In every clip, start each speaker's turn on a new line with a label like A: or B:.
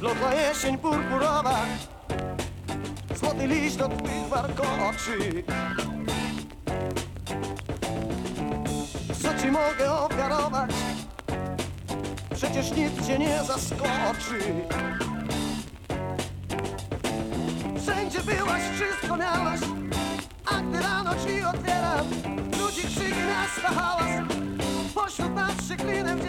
A: Lotła jesień purpurowa Złoty liść do twych warkoczy ci mogę ofiarować? Przecież nikt cię nie zaskoczy Wszędzie byłaś, wszystko miałaś A gdy rano drzwi otwieram Ludzi krzyki, miasta hałas Pośród nas się klinem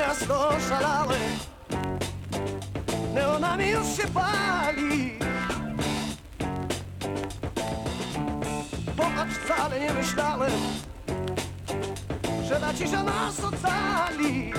A: miasto oszalałe. Neonami już się pali. Popatrz, wcale nie myślałem Że ta cisza nas ocali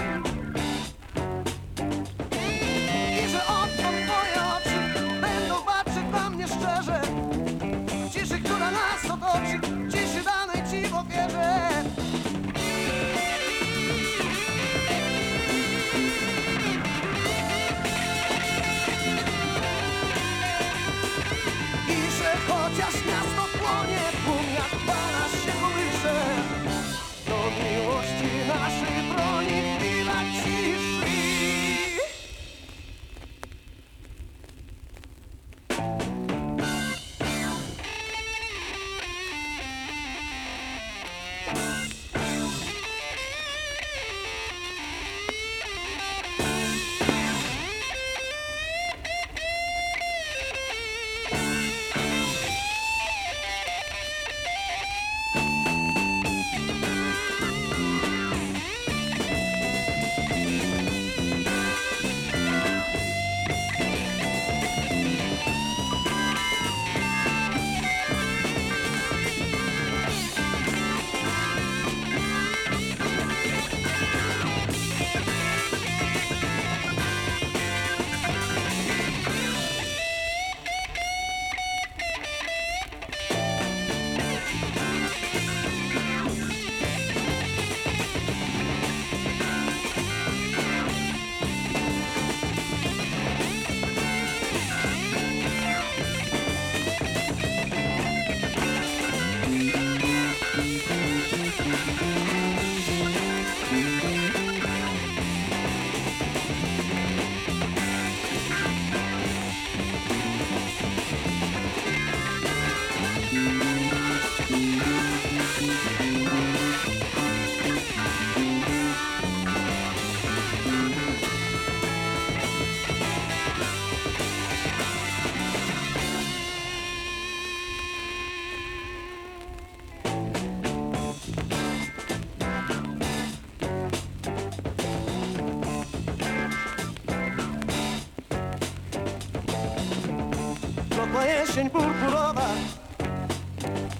A: Złotła jesień purpurowa.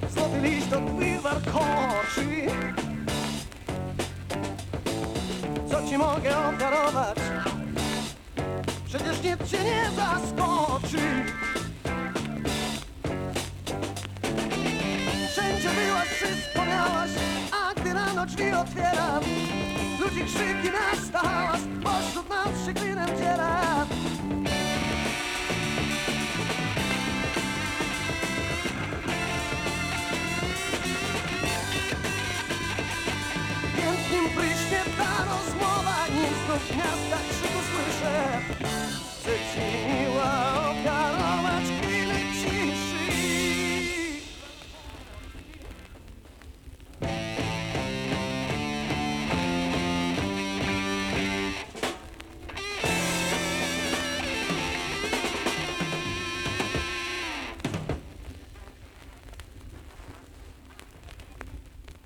A: Złoty liść twych warkoczy Co ci mogę ofiarować? Przecież nikt cię nie zaskoczy. Wszędzie byłaś, wszystko miałaś A gdy rano drzwi otwieram Ludzi krzyki, miasta hałas Pośród nas się klinem dziela Pięknym pryśnie ta rozmowa. Nim znów miasta krzyku słyszę. Ci miła